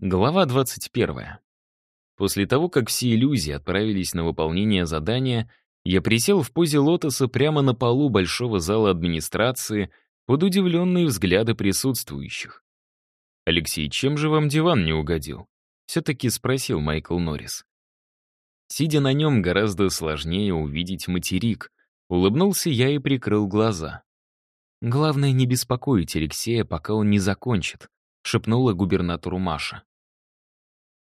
Глава 21. После того, как все иллюзии отправились на выполнение задания, я присел в позе лотоса прямо на полу большого зала администрации под удивленные взгляды присутствующих. «Алексей, чем же вам диван не угодил?» — все-таки спросил Майкл Норрис. Сидя на нем, гораздо сложнее увидеть материк. Улыбнулся я и прикрыл глаза. «Главное, не беспокоить Алексея, пока он не закончит», — шепнула губернатору Маша.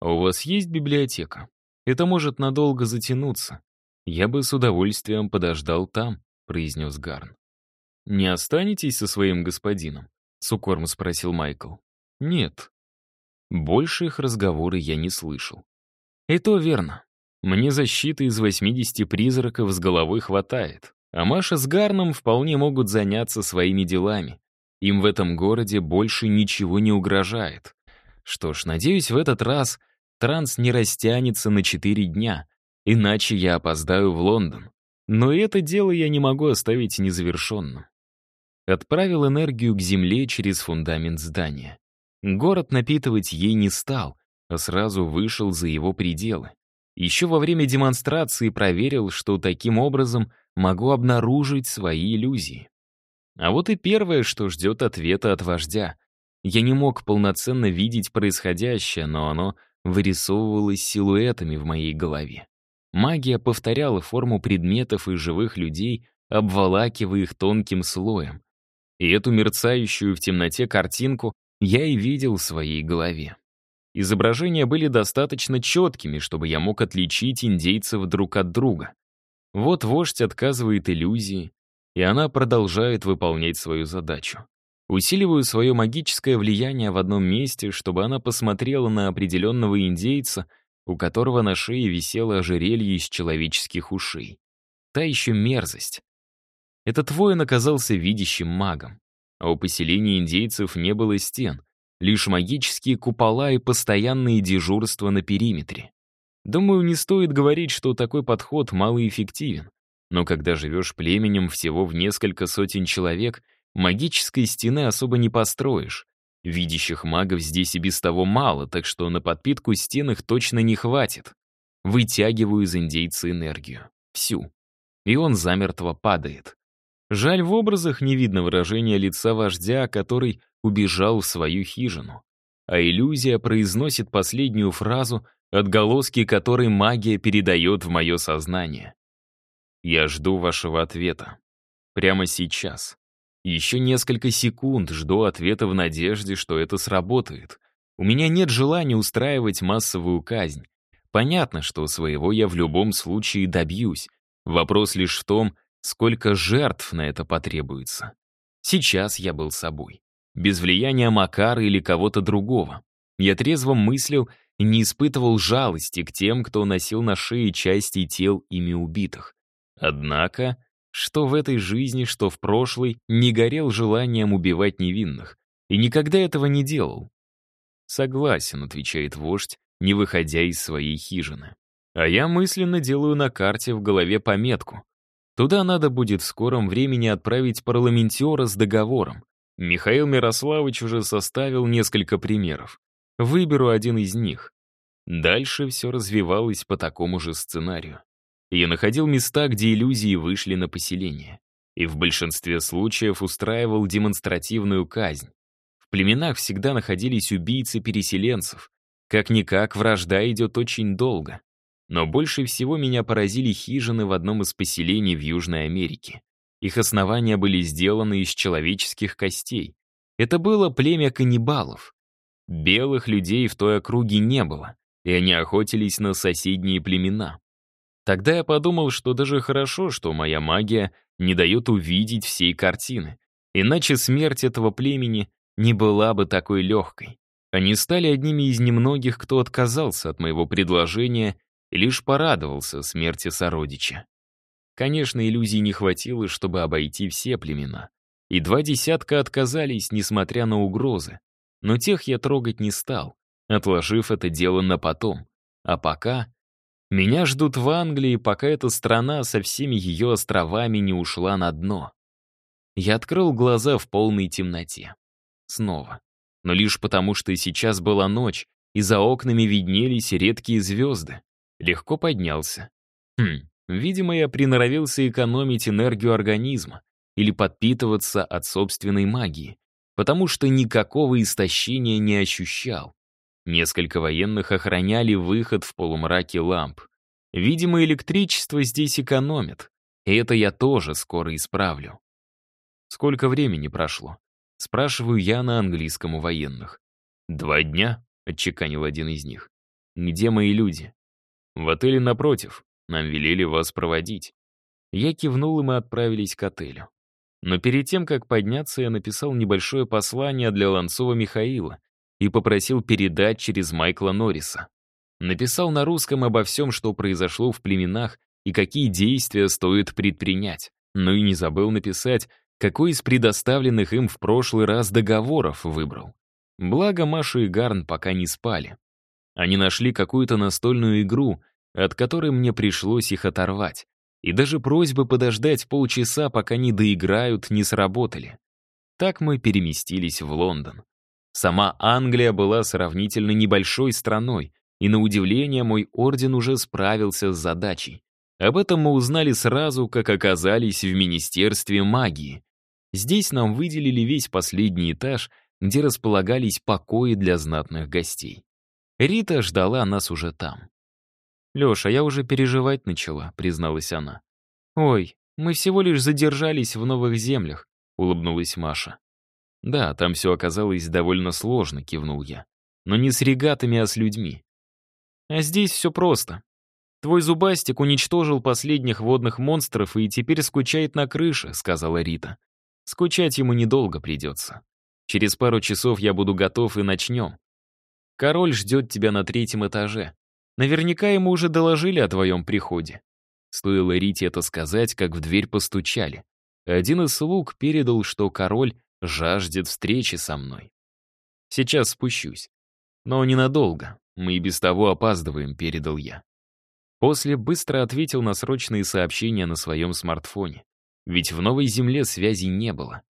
«А у вас есть библиотека? Это может надолго затянуться. Я бы с удовольствием подождал там», — произнес Гарн. «Не останетесь со своим господином?» — с укором спросил Майкл. «Нет». Больше их разговоры я не слышал. «И то верно. Мне защиты из 80 призраков с головой хватает, а Маша с Гарном вполне могут заняться своими делами. Им в этом городе больше ничего не угрожает. Что ж, надеюсь, в этот раз транс не растянется на четыре дня, иначе я опоздаю в Лондон. Но это дело я не могу оставить незавершенным. Отправил энергию к земле через фундамент здания. Город напитывать ей не стал, а сразу вышел за его пределы. Еще во время демонстрации проверил, что таким образом могу обнаружить свои иллюзии. А вот и первое, что ждет ответа от вождя. Я не мог полноценно видеть происходящее, но оно вырисовывалось силуэтами в моей голове. Магия повторяла форму предметов и живых людей, обволакивая их тонким слоем. И эту мерцающую в темноте картинку я и видел в своей голове. Изображения были достаточно четкими, чтобы я мог отличить индейцев друг от друга. Вот вождь отказывает иллюзии, и она продолжает выполнять свою задачу. Усиливаю свое магическое влияние в одном месте, чтобы она посмотрела на определенного индейца, у которого на шее висело ожерелье из человеческих ушей. Та еще мерзость. Этот воин оказался видящим магом, а у поселения индейцев не было стен, лишь магические купола и постоянные дежурства на периметре. Думаю, не стоит говорить, что такой подход малоэффективен. Но когда живешь племенем всего в несколько сотен человек — Магической стены особо не построишь. Видящих магов здесь и без того мало, так что на подпитку стен их точно не хватит. Вытягиваю из индейца энергию. Всю. И он замертво падает. Жаль, в образах не видно выражения лица вождя, который убежал в свою хижину. А иллюзия произносит последнюю фразу, отголоски которой магия передает в мое сознание. «Я жду вашего ответа. Прямо сейчас. Еще несколько секунд жду ответа в надежде, что это сработает. У меня нет желания устраивать массовую казнь. Понятно, что своего я в любом случае добьюсь. Вопрос лишь в том, сколько жертв на это потребуется. Сейчас я был собой. Без влияния Макара или кого-то другого. Я трезво мыслил и не испытывал жалости к тем, кто носил на шее части тел ими убитых. Однако что в этой жизни, что в прошлой, не горел желанием убивать невинных. И никогда этого не делал. «Согласен», — отвечает вождь, не выходя из своей хижины. А я мысленно делаю на карте в голове пометку. Туда надо будет в скором времени отправить парламентера с договором. Михаил Мирославович уже составил несколько примеров. Выберу один из них. Дальше все развивалось по такому же сценарию. Я находил места, где иллюзии вышли на поселение. И в большинстве случаев устраивал демонстративную казнь. В племенах всегда находились убийцы переселенцев. Как-никак, вражда идет очень долго. Но больше всего меня поразили хижины в одном из поселений в Южной Америке. Их основания были сделаны из человеческих костей. Это было племя каннибалов. Белых людей в той округе не было, и они охотились на соседние племена. Тогда я подумал, что даже хорошо, что моя магия не дает увидеть всей картины. Иначе смерть этого племени не была бы такой легкой. Они стали одними из немногих, кто отказался от моего предложения и лишь порадовался смерти сородича. Конечно, иллюзий не хватило, чтобы обойти все племена. И два десятка отказались, несмотря на угрозы. Но тех я трогать не стал, отложив это дело на потом. А пока меня ждут в Англии, пока эта страна со всеми ее островами не ушла на дно. Я открыл глаза в полной темноте. Снова. Но лишь потому, что сейчас была ночь, и за окнами виднелись редкие звезды. Легко поднялся. Хм, видимо, я приноровился экономить энергию организма или подпитываться от собственной магии, потому что никакого истощения не ощущал. Несколько военных охраняли выход в полумраке ламп. Видимо, электричество здесь экономят, и это я тоже скоро исправлю. Сколько времени прошло? Спрашиваю я на английском у военных. «Два дня», — отчеканил один из них. «Где мои люди?» «В отеле напротив. Нам велели вас проводить». Я кивнул, и мы отправились к отелю. Но перед тем, как подняться, я написал небольшое послание для Ланцова Михаила и попросил передать через Майкла Норриса. Написал на русском обо всем, что произошло в племенах и какие действия стоит предпринять. Ну и не забыл написать, какой из предоставленных им в прошлый раз договоров выбрал. Благо Маша и Гарн пока не спали. Они нашли какую-то настольную игру, от которой мне пришлось их оторвать. И даже просьбы подождать полчаса, пока не доиграют, не сработали. Так мы переместились в Лондон. Сама Англия была сравнительно небольшой страной, и на удивление мой орден уже справился с задачей. Об этом мы узнали сразу, как оказались в Министерстве магии. Здесь нам выделили весь последний этаж, где располагались покои для знатных гостей. Рита ждала нас уже там. «Леша, я уже переживать начала», — призналась она. «Ой, мы всего лишь задержались в новых землях», — улыбнулась Маша. «Да, там все оказалось довольно сложно», — кивнул я. «Но не с регатами, а с людьми». «А здесь все просто. Твой зубастик уничтожил последних водных монстров и теперь скучает на крыше», — сказала Рита. «Скучать ему недолго придется. Через пару часов я буду готов и начнем. Король ждет тебя на третьем этаже. Наверняка ему уже доложили о твоем приходе». Стоило Рите это сказать, как в дверь постучали. Один из слуг передал, что король жаждет встречи со мной. Сейчас спущусь. Но ненадолго. Мы и без того опаздываем, передал я. После быстро ответил на срочные сообщения на своем смартфоне. Ведь в Новой Земле связи не было.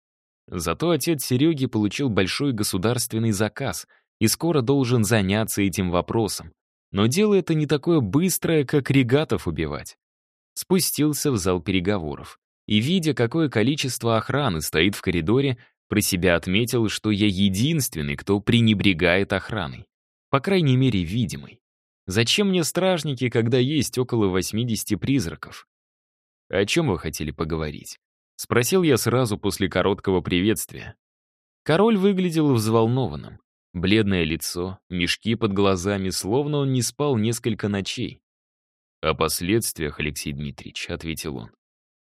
Зато отец Сереги получил большой государственный заказ и скоро должен заняться этим вопросом. Но дело это не такое быстрое, как регатов убивать. Спустился в зал переговоров и, видя, какое количество охраны стоит в коридоре, про себя отметил, что я единственный, кто пренебрегает охраной. По крайней мере, видимый. Зачем мне стражники, когда есть около 80 призраков? О чем вы хотели поговорить? Спросил я сразу после короткого приветствия. Король выглядел взволнованным. Бледное лицо, мешки под глазами, словно он не спал несколько ночей. «О последствиях, Алексей Дмитриевич», — ответил он.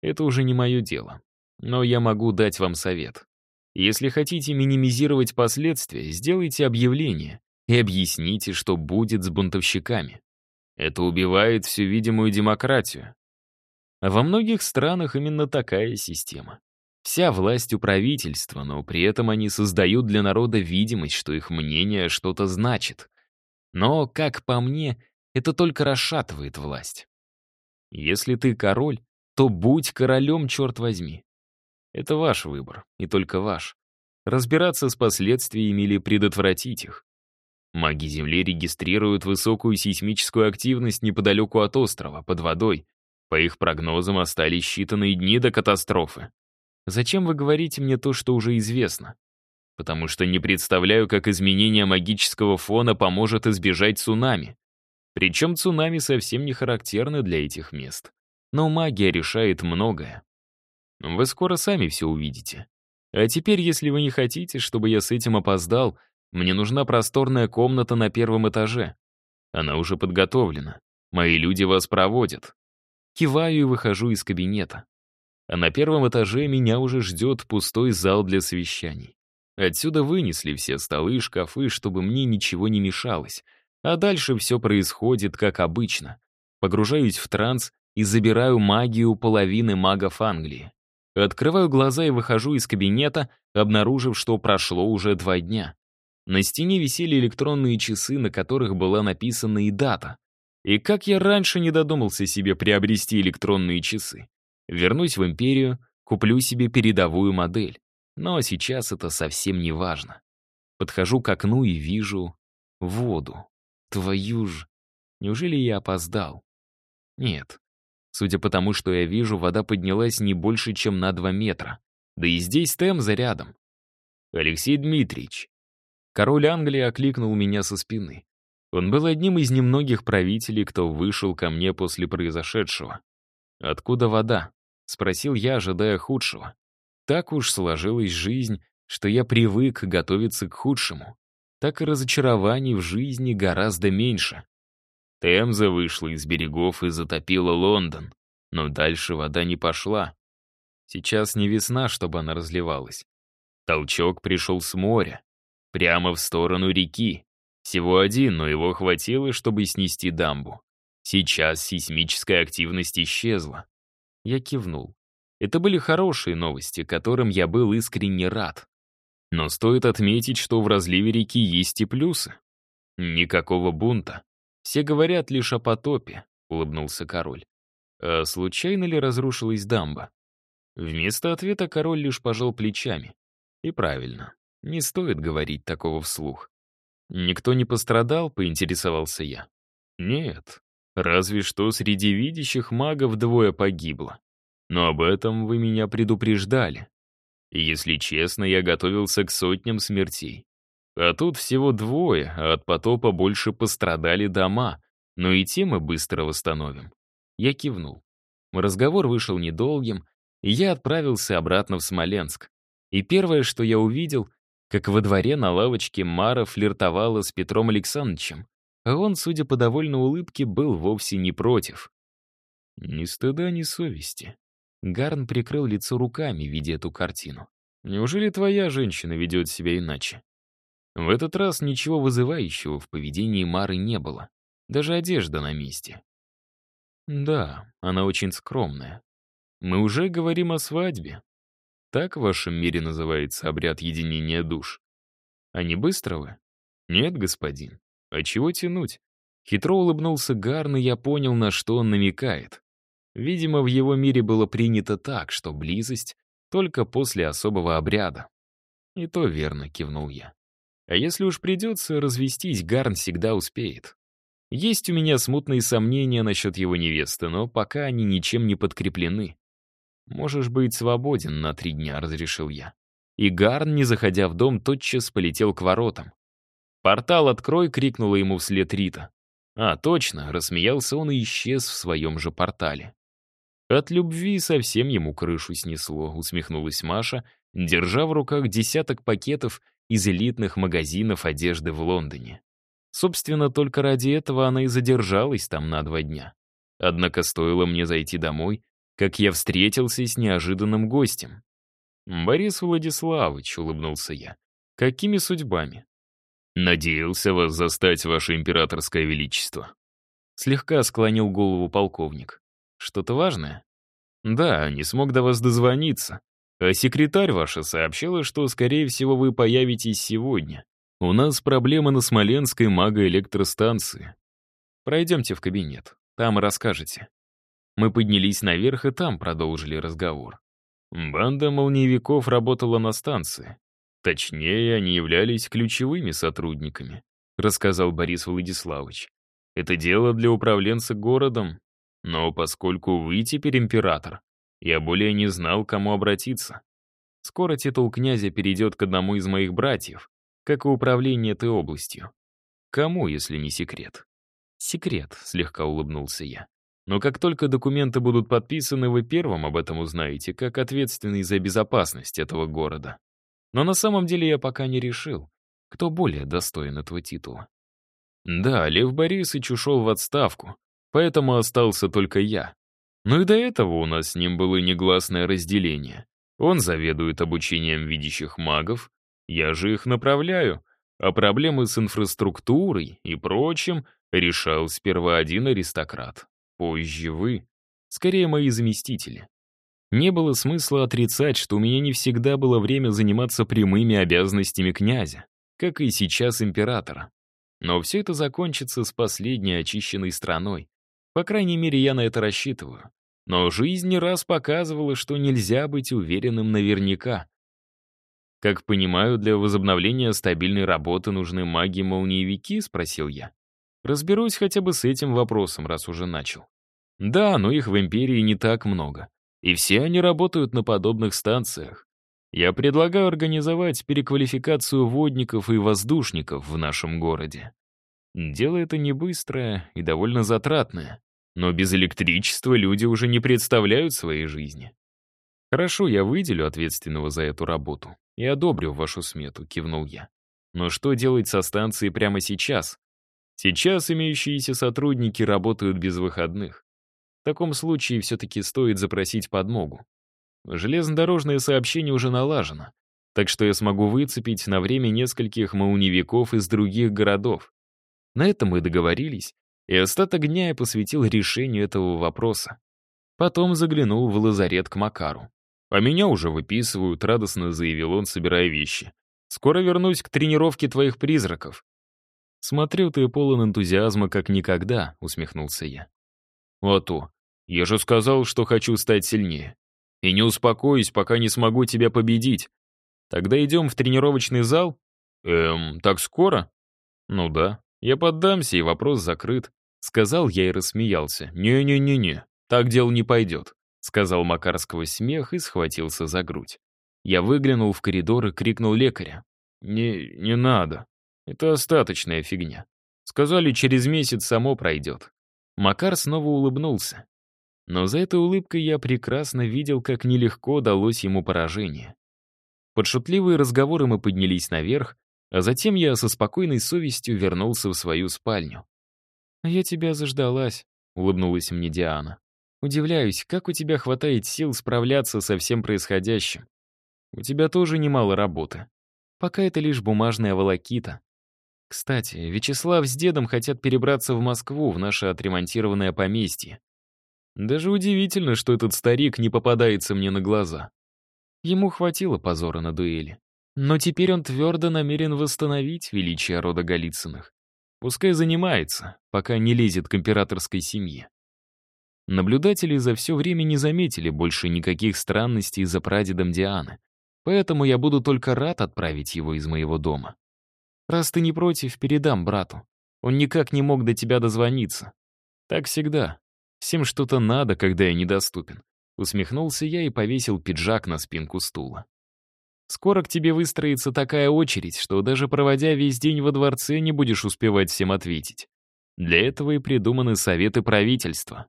«Это уже не мое дело. Но я могу дать вам совет. Если хотите минимизировать последствия, сделайте объявление и объясните, что будет с бунтовщиками. Это убивает всю видимую демократию. Во многих странах именно такая система. Вся власть у правительства, но при этом они создают для народа видимость, что их мнение что-то значит. Но, как по мне, это только расшатывает власть. Если ты король, то будь королем, черт возьми. Это ваш выбор, и только ваш. Разбираться с последствиями или предотвратить их. Маги Земли регистрируют высокую сейсмическую активность неподалеку от острова, под водой. По их прогнозам остались считанные дни до катастрофы. Зачем вы говорите мне то, что уже известно? Потому что не представляю, как изменение магического фона поможет избежать цунами. Причем цунами совсем не характерны для этих мест. Но магия решает многое. Вы скоро сами все увидите. А теперь, если вы не хотите, чтобы я с этим опоздал, мне нужна просторная комната на первом этаже. Она уже подготовлена. Мои люди вас проводят. Киваю и выхожу из кабинета. А на первом этаже меня уже ждет пустой зал для совещаний. Отсюда вынесли все столы и шкафы, чтобы мне ничего не мешалось. А дальше все происходит как обычно. Погружаюсь в транс и забираю магию половины магов Англии. Открываю глаза и выхожу из кабинета, обнаружив, что прошло уже два дня. На стене висели электронные часы, на которых была написана и дата. И как я раньше не додумался себе приобрести электронные часы. Вернусь в империю, куплю себе передовую модель. Но сейчас это совсем не важно. Подхожу к окну и вижу воду. Твою ж... Неужели я опоздал? Нет. Судя по тому, что я вижу, вода поднялась не больше, чем на два метра. Да и здесь Темза рядом. «Алексей Дмитриевич». Король Англии окликнул меня со спины. Он был одним из немногих правителей, кто вышел ко мне после произошедшего. «Откуда вода?» — спросил я, ожидая худшего. Так уж сложилась жизнь, что я привык готовиться к худшему. Так и разочарований в жизни гораздо меньше. Темза вышла из берегов и затопила Лондон, но дальше вода не пошла. Сейчас не весна, чтобы она разливалась. Толчок пришел с моря, прямо в сторону реки. Всего один, но его хватило, чтобы снести дамбу. Сейчас сейсмическая активность исчезла. Я кивнул. Это были хорошие новости, которым я был искренне рад. Но стоит отметить, что в разливе реки есть и плюсы. Никакого бунта. Все говорят лишь о потопе, улыбнулся король. А случайно ли разрушилась дамба? Вместо ответа король лишь пожал плечами. И правильно, не стоит говорить такого вслух. «Никто не пострадал?» — поинтересовался я. «Нет, разве что среди видящих магов двое погибло. Но об этом вы меня предупреждали. Если честно, я готовился к сотням смертей. А тут всего двое, а от потопа больше пострадали дома, но и те мы быстро восстановим». Я кивнул. Разговор вышел недолгим, и я отправился обратно в Смоленск. И первое, что я увидел, как во дворе на лавочке Мара флиртовала с Петром Александровичем, а он, судя по довольной улыбке, был вовсе не против. Ни стыда, ни совести. Гарн прикрыл лицо руками, видя эту картину. Неужели твоя женщина ведет себя иначе? В этот раз ничего вызывающего в поведении Мары не было. Даже одежда на месте. Да, она очень скромная. Мы уже говорим о свадьбе. Так в вашем мире называется обряд единения душ. А не быстро вы? Нет, господин. А чего тянуть? Хитро улыбнулся Гарн, и я понял, на что он намекает. Видимо, в его мире было принято так, что близость только после особого обряда. И то верно, кивнул я. А если уж придется развестись, Гарн всегда успеет. Есть у меня смутные сомнения насчет его невесты, но пока они ничем не подкреплены. «Можешь быть свободен на три дня», — разрешил я. И Гарн, не заходя в дом, тотчас полетел к воротам. «Портал открой!» — крикнула ему вслед Рита. «А, точно!» — рассмеялся он и исчез в своем же портале. От любви совсем ему крышу снесло, усмехнулась Маша, держа в руках десяток пакетов из элитных магазинов одежды в Лондоне. Собственно, только ради этого она и задержалась там на два дня. Однако стоило мне зайти домой, как я встретился с неожиданным гостем. «Борис Владиславович», — улыбнулся я, — «какими судьбами?» «Надеялся вас застать, ваше императорское величество». Слегка склонил голову полковник. «Что-то важное?» «Да, не смог до вас дозвониться. А секретарь ваша сообщила, что, скорее всего, вы появитесь сегодня. У нас проблема на Смоленской магоэлектростанции. Пройдемте в кабинет, там расскажете». Мы поднялись наверх и там продолжили разговор. Банда молниевиков работала на станции. Точнее, они являлись ключевыми сотрудниками, рассказал Борис Владиславович. Это дело для управленца городом, но поскольку вы теперь император, я более не знал, кому обратиться. Скоро титул князя перейдет к одному из моих братьев, как и управление этой областью. Кому, если не секрет? Секрет, слегка улыбнулся я. Но как только документы будут подписаны, вы первым об этом узнаете, как ответственный за безопасность этого города. Но на самом деле я пока не решил, кто более достоин этого титула. Да, Лев Борисович ушел в отставку, поэтому остался только я. Но и до этого у нас с ним было негласное разделение. Он заведует обучением видящих магов, я же их направляю, а проблемы с инфраструктурой и прочим решал сперва один аристократ, Позже вы. Скорее, мои заместители. Не было смысла отрицать, что у меня не всегда было время заниматься прямыми обязанностями князя, как и сейчас императора. Но все это закончится с последней очищенной страной. По крайней мере, я на это рассчитываю. Но жизнь не раз показывала, что нельзя быть уверенным наверняка. «Как понимаю, для возобновления стабильной работы нужны маги-молниевики?» — спросил я. «Разберусь хотя бы с этим вопросом, раз уже начал». «Да, но их в Империи не так много. И все они работают на подобных станциях. Я предлагаю организовать переквалификацию водников и воздушников в нашем городе. Дело это не быстрое и довольно затратное, но без электричества люди уже не представляют своей жизни. Хорошо, я выделю ответственного за эту работу и одобрю вашу смету, кивнул я. Но что делать со станцией прямо сейчас? Сейчас имеющиеся сотрудники работают без выходных. В таком случае все-таки стоит запросить подмогу. Железнодорожное сообщение уже налажено, так что я смогу выцепить на время нескольких молниевиков из других городов. На этом мы договорились, и остаток дня я посвятил решению этого вопроса. Потом заглянул в лазарет к Макару. «А меня уже выписывают», — радостно заявил он, собирая вещи. «Скоро вернусь к тренировке твоих призраков». «Смотрю, ты полон энтузиазма, как никогда», — усмехнулся я. «А то. Я же сказал, что хочу стать сильнее. И не успокоюсь, пока не смогу тебя победить. Тогда идем в тренировочный зал? Эм, так скоро? Ну да. Я поддамся, и вопрос закрыт. Сказал я и рассмеялся. «Не-не-не-не, так дело не пойдет», сказал Макар сквозь смех и схватился за грудь. Я выглянул в коридор и крикнул лекаря. «Не, не надо. Это остаточная фигня. Сказали, через месяц само пройдет». Макар снова улыбнулся. Но за этой улыбкой я прекрасно видел, как нелегко далось ему поражение. Под шутливые разговоры мы поднялись наверх, а затем я со спокойной совестью вернулся в свою спальню. «А я тебя заждалась», — улыбнулась мне Диана. «Удивляюсь, как у тебя хватает сил справляться со всем происходящим. У тебя тоже немало работы. Пока это лишь бумажная волокита. Кстати, Вячеслав с дедом хотят перебраться в Москву, в наше отремонтированное поместье. Даже удивительно, что этот старик не попадается мне на глаза. Ему хватило позора на дуэли. Но теперь он твердо намерен восстановить величие рода Голицыных. Пускай занимается, пока не лезет к императорской семье. Наблюдатели за все время не заметили больше никаких странностей за прадедом Дианы, поэтому я буду только рад отправить его из моего дома. Раз ты не против, передам брату. Он никак не мог до тебя дозвониться. Так всегда. Всем что-то надо, когда я недоступен. Усмехнулся я и повесил пиджак на спинку стула. Скоро к тебе выстроится такая очередь, что даже проводя весь день во дворце не будешь успевать всем ответить. Для этого и придуманы советы правительства.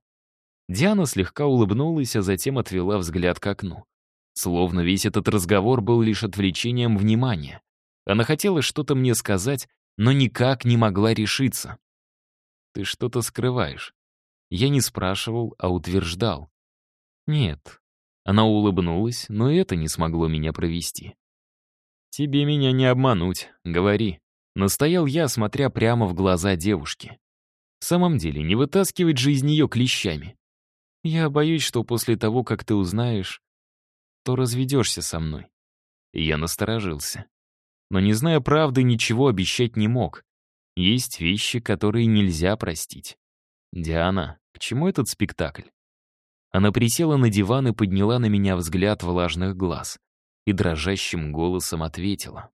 Диана слегка улыбнулась, а затем отвела взгляд к окну. Словно весь этот разговор был лишь отвлечением внимания. Она хотела что-то мне сказать, но никак не могла решиться. «Ты что-то скрываешь», я не спрашивал, а утверждал. Нет. Она улыбнулась, но это не смогло меня провести. «Тебе меня не обмануть, говори». Настоял я, смотря прямо в глаза девушки. В самом деле, не вытаскивать же из нее клещами. Я боюсь, что после того, как ты узнаешь, то разведешься со мной. Я насторожился. Но, не зная правды, ничего обещать не мог. Есть вещи, которые нельзя простить. «Диана, к чему этот спектакль?» Она присела на диван и подняла на меня взгляд влажных глаз и дрожащим голосом ответила.